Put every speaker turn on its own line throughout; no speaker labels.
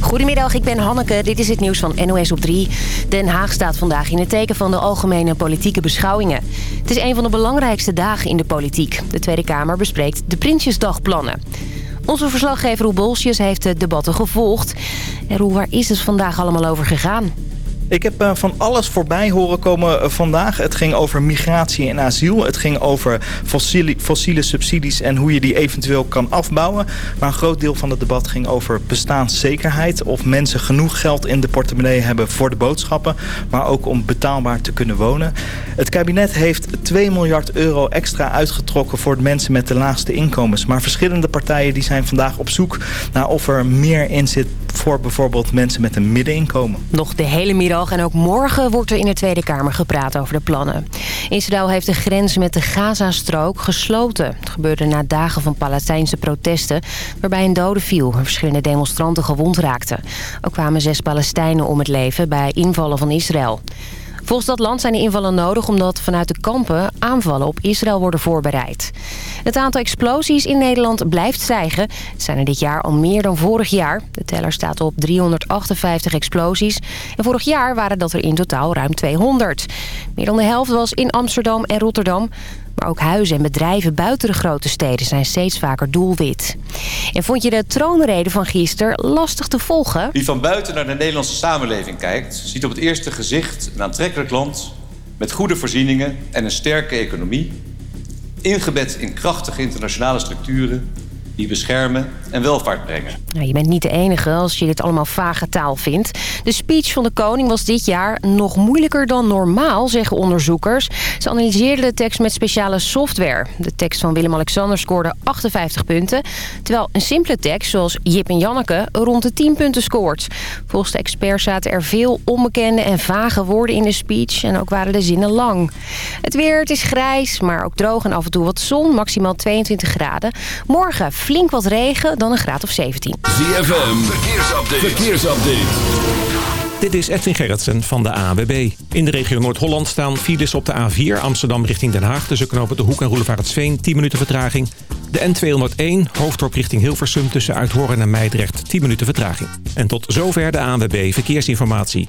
Goedemiddag, ik ben Hanneke. Dit is het nieuws van NOS op 3. Den Haag staat vandaag in het teken van de algemene politieke beschouwingen. Het is een van de belangrijkste dagen in de politiek. De Tweede Kamer bespreekt de Prinsjesdagplannen. Onze verslaggever Roel Bolsjes heeft de debatten gevolgd. En Roel, waar is het vandaag allemaal over gegaan?
Ik heb uh, van alles voorbij horen komen uh, vandaag. Het ging over migratie en asiel. Het ging over fossiele, fossiele, subsidies en hoe je die eventueel kan afbouwen. Maar een groot deel van het debat ging over bestaanszekerheid. Of mensen genoeg geld in de portemonnee hebben voor de boodschappen. Maar ook om betaalbaar te kunnen wonen. Het kabinet heeft 2 miljard euro extra uitgetrokken voor de mensen met de laagste inkomens. Maar verschillende partijen die zijn vandaag op zoek naar of er meer in zit voor bijvoorbeeld mensen met een middeninkomen.
Nog de hele middag en ook morgen wordt er in de Tweede Kamer gepraat over de plannen. Israël heeft de grens met de Gazastrook gesloten. Het gebeurde na dagen van Palestijnse protesten waarbij een dode viel en verschillende demonstranten gewond raakten. Ook kwamen zes Palestijnen om het leven bij invallen van Israël. Volgens dat land zijn de invallen nodig omdat vanuit de kampen aanvallen op Israël worden voorbereid. Het aantal explosies in Nederland blijft stijgen. Het zijn er dit jaar al meer dan vorig jaar. De teller staat op 358 explosies. En vorig jaar waren dat er in totaal ruim 200. Meer dan de helft was in Amsterdam en Rotterdam. Maar ook huizen en bedrijven buiten de grote steden zijn steeds vaker doelwit. En vond je de troonrede van gisteren lastig te volgen?
Wie van buiten naar de Nederlandse samenleving kijkt... ziet op het eerste gezicht een aantrekkelijk land... met goede voorzieningen en een sterke economie... ingebed in krachtige internationale structuren die beschermen en welvaart brengen.
Nou, je bent niet de enige als je dit allemaal vage taal vindt. De speech van de koning was dit jaar nog moeilijker dan normaal, zeggen onderzoekers. Ze analyseerden de tekst met speciale software. De tekst van Willem-Alexander scoorde 58 punten... terwijl een simpele tekst, zoals Jip en Janneke, rond de 10 punten scoort. Volgens de experts zaten er veel onbekende en vage woorden in de speech... en ook waren de zinnen lang. Het weer, het is grijs, maar ook droog en af en toe wat zon, maximaal 22 graden. Morgen flink wat regen, dan een graad of 17.
ZFM, verkeersupdate. verkeersupdate.
Dit is Edwin Gerritsen van de AWB. In de regio Noord-Holland staan files op de A4 Amsterdam richting Den Haag... tussen knopen De Hoek en Roelevaretsveen, 10 minuten vertraging. De N201, hoofddorp richting Hilversum tussen Uithoorn en Meidrecht, 10 minuten vertraging. En tot zover de ANWB Verkeersinformatie.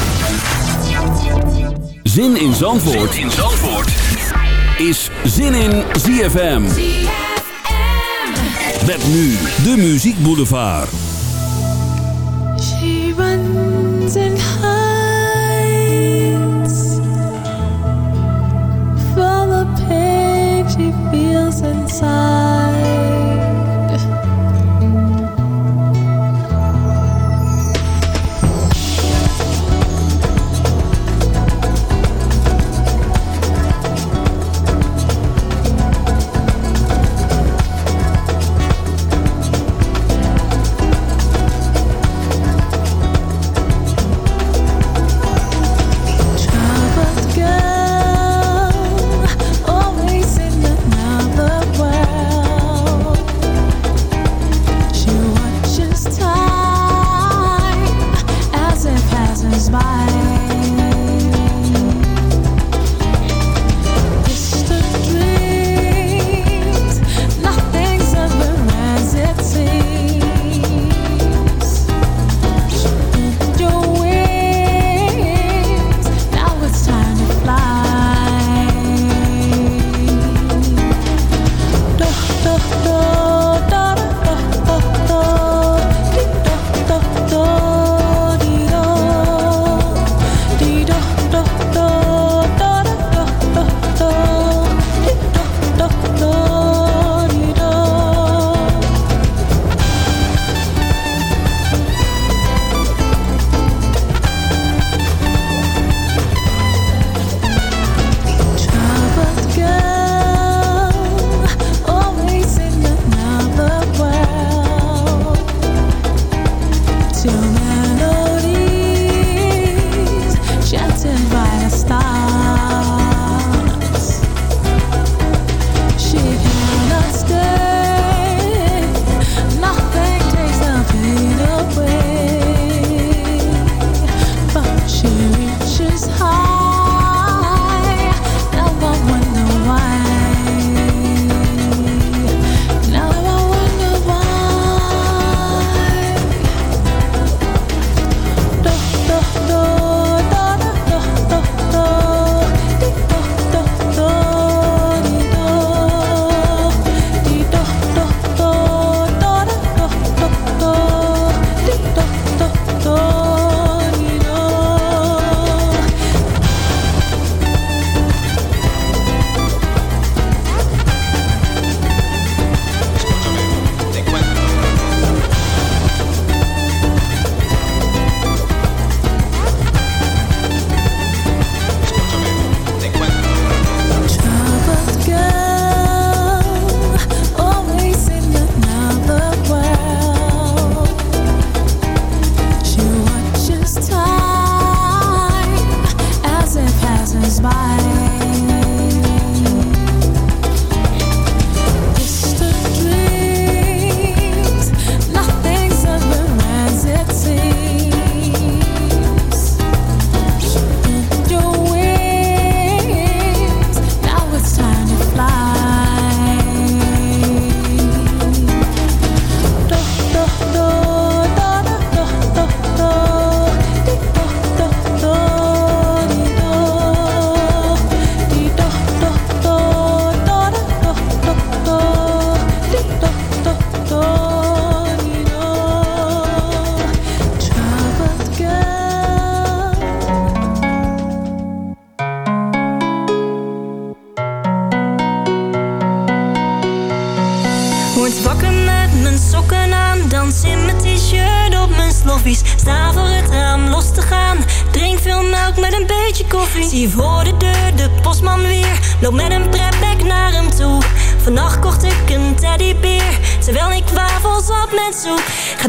Zin in Zandvoort, zin in Zandvoort. is Zin in ZFM. Met nu de Muziek Boulevard.
She runs and hides from a pain she feels inside.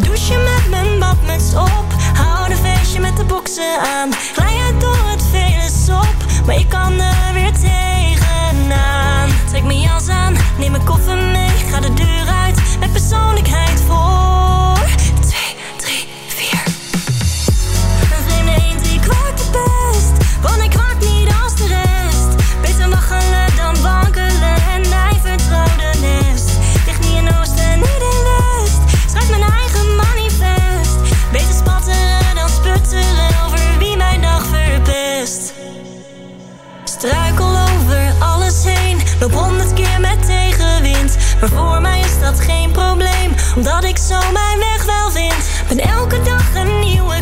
Douchen met mijn badmuts op. Hou een feestje met de boksen aan. Glij uit door het vele sop. Maar ik kan er weer tegenaan. Trek mijn jas aan, neem mijn koffer mee. Ga de deur uit met persoonlijkheid voor. Loop honderd keer met tegenwind. Maar voor mij is dat geen probleem. Omdat ik zo mijn weg wel vind. Ben elke dag een nieuwe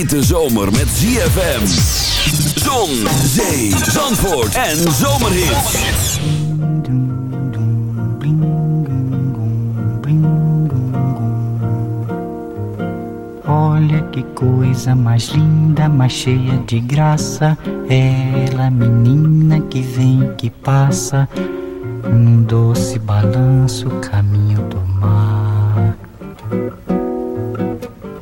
hete zomer met ZFM. Zon, zee, zandvoort en zomerhits.
Olha que coisa mais linda, mais cheia de graça. Ela, menina que vem, que passa, num doce balanço, caminho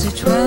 as you
try.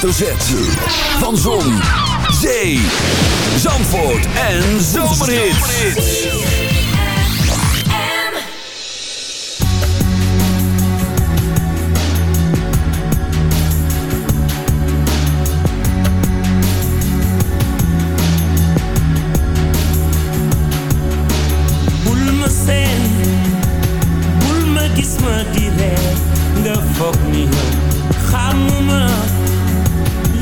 hoofdletter Z. Van Zon, Zee, Zandvoort en Zomerhits.
Bulma sen, bulma the
direk, de fok mi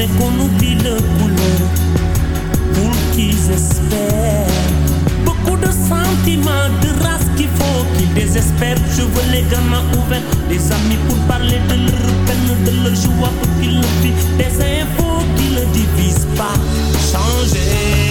Qu'on oublie le boulot pour qu'ils espèrent. Beaucoup de sentiments, de race qu'il faut qu'ils désespèrent. Je veux les gamins ouverts, des amis pour parler de leur peine, de leur joie pour qu'ils le vivent. Des infos qui ne divisent pas, changer.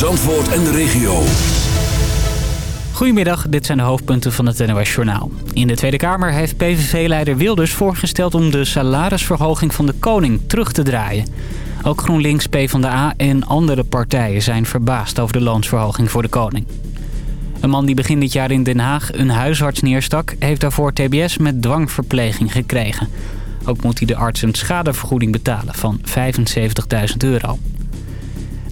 Zandvoort en de regio.
Goedemiddag, dit zijn de hoofdpunten van het NOS Journaal. In de Tweede Kamer heeft PVV-leider Wilders voorgesteld om de salarisverhoging van de koning terug te draaien. Ook GroenLinks, PvdA en andere partijen zijn verbaasd over de loonsverhoging voor de koning. Een man die begin dit jaar in Den Haag een huisarts neerstak... heeft daarvoor tbs met dwangverpleging gekregen. Ook moet hij de arts een schadevergoeding betalen van 75.000 euro.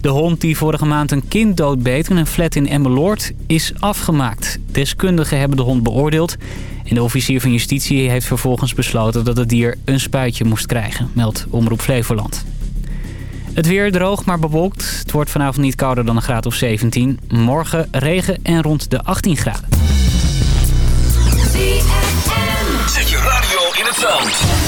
De hond die vorige maand een kind doodbeet in een flat in Emmeloord is afgemaakt. Deskundigen hebben de hond beoordeeld. En de officier van justitie heeft vervolgens besloten dat het dier een spuitje moest krijgen, meldt Omroep Flevoland. Het weer droog, maar bewolkt. Het wordt vanavond niet kouder dan een graad of 17. Morgen regen en rond de 18 graden.
Zet je radio in het zand.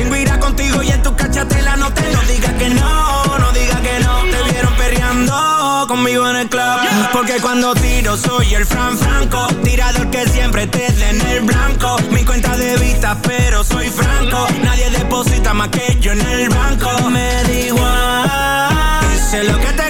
fingo irá contigo y en tu cachatela no te No digas que no, no digas que no. Te vieron perreando conmigo en el club. Porque cuando tiro soy el Fran Franco. Tirador que siempre te da en el blanco. Mi cuenta de vista, pero soy franco. Nadie deposita más que yo en el banco. Me da igual. Dice lo que te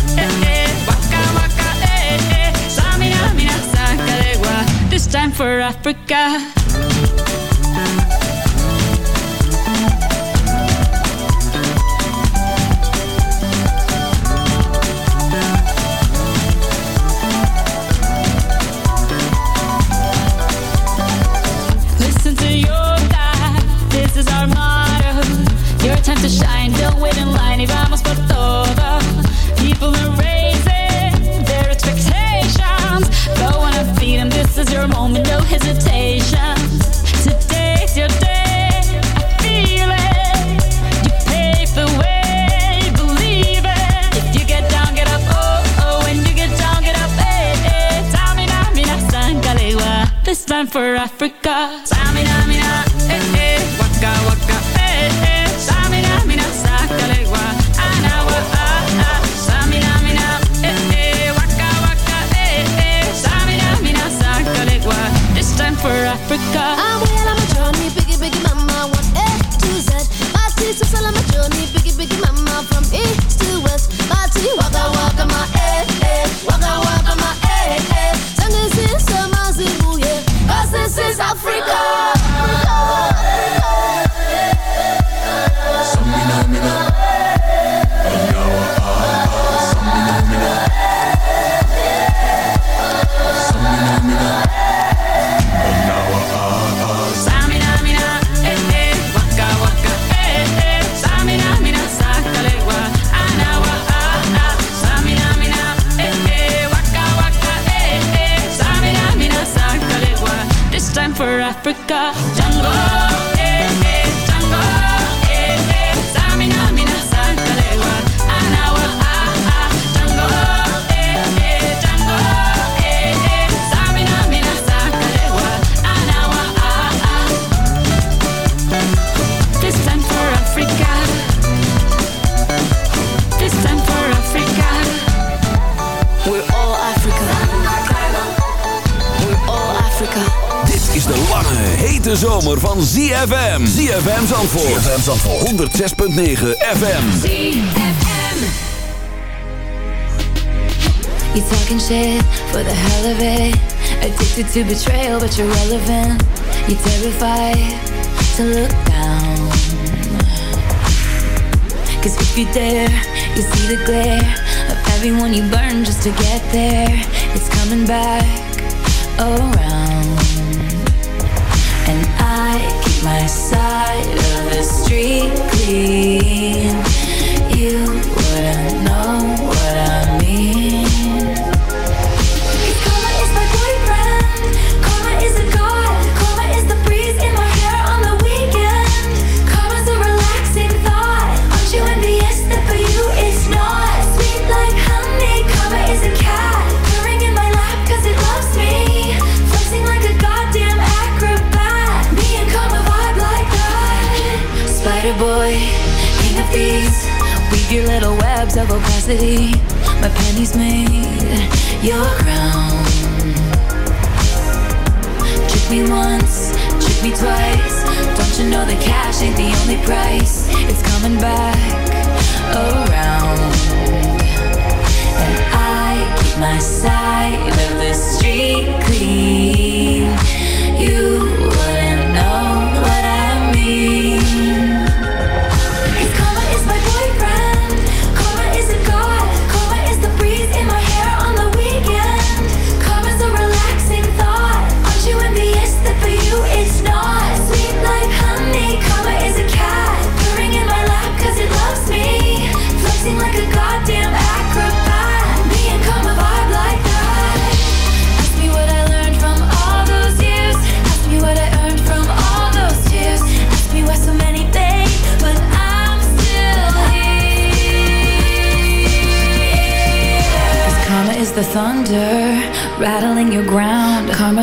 it's time for Africa. Your time to shine, don't wait in line. If I'm your moment, no hesitation. Today's your day, I feel it. You pave the way, believe it. If you get down, get up, oh, oh. When you get down, get up. This time for Africa. Africa. I'm on my journey, biggie, biggie, mama, one A to Z. My teeth are on my journey, biggie, biggie, mama, from east to west. My teeth, waka, waka, my eh, eh, waka, waka, my eh, eh. Tangizi, Samazibuye, cause this is Africa. for Africa.
Jungle. Hete zomer van ZFM. ZFM Zandvoort. ZFM Zandvoort. 106.9 FM.
You talking shit for the hell of it. Addicted to betrayal, but you're relevant. You're terrified to look down. Cause if you dare, you see the glare of everyone you burn just to get there. It's coming back around. You wouldn't know what I mean. Boy, king of thieves. Weave your little webs of opacity. My pennies made your crown. Trick me once, trick me twice. Don't you know that cash ain't the only price? It's coming back around.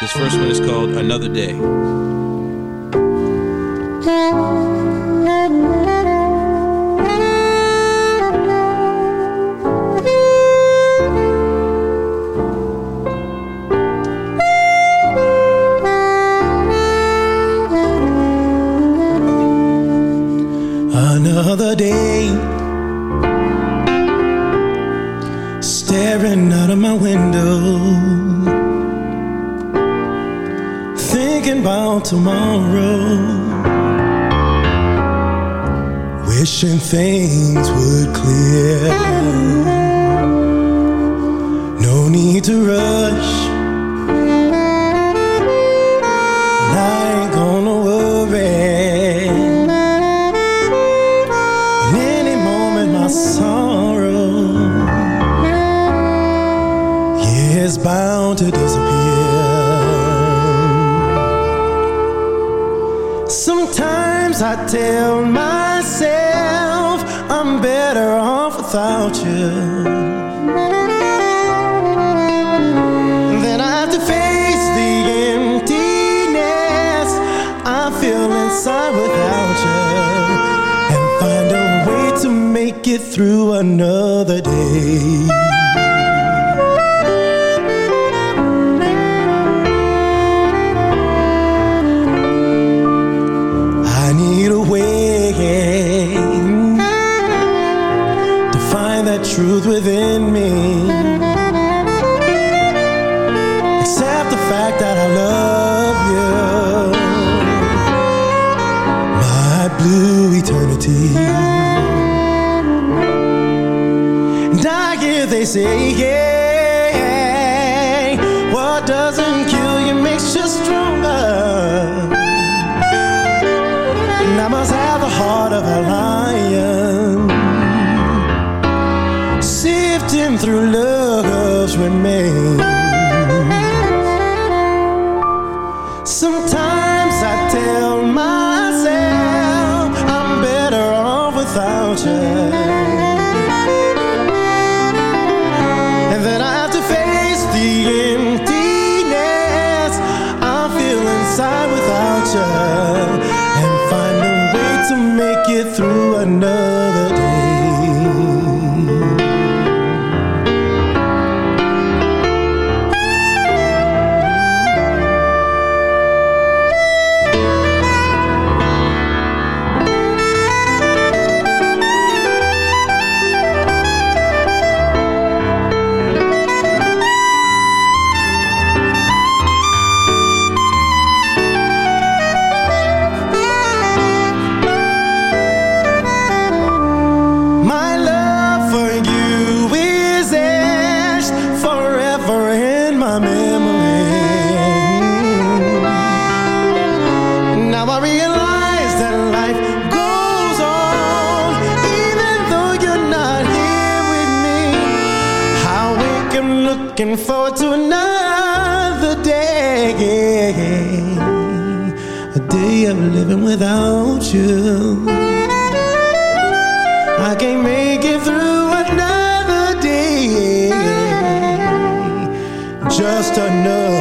This first one is called Another Day. they say, yeah, what doesn't kill you makes you stronger. And I must have the heart of a lion, sifting through love's remains. without you. I can't make it through another day. Just another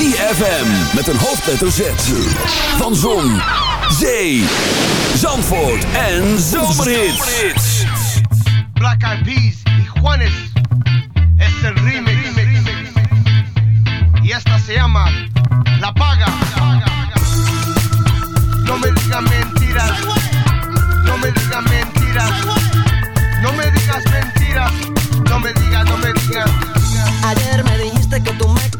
ZFM met een hoofdletter Z. Van Zon, Zee, Zandvoort en Zomerhits.
Black Eyed Peas y Juanes es el remix. Y esta se llama La Paga. No me digas mentiras. No me digas mentiras. No me digas mentiras. No me digas, no me digas.
Ayer me dijiste que tú me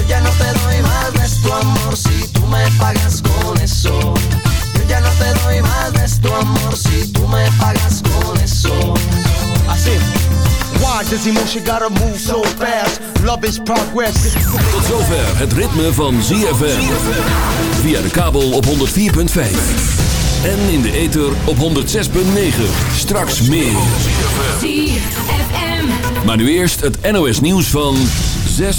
Yo ya no te doy más de tu amor si tú me pagas con eso. Yo ya no te doy más de tu amor si tú me pagas con eso.
Así. Why does emotion gotta move so fast? Love is progress.
Tot zover het ritme van ZFM. Via de kabel op 104.5. En in de ether op 106.9. Straks meer. Maar nu eerst het NOS nieuws van 6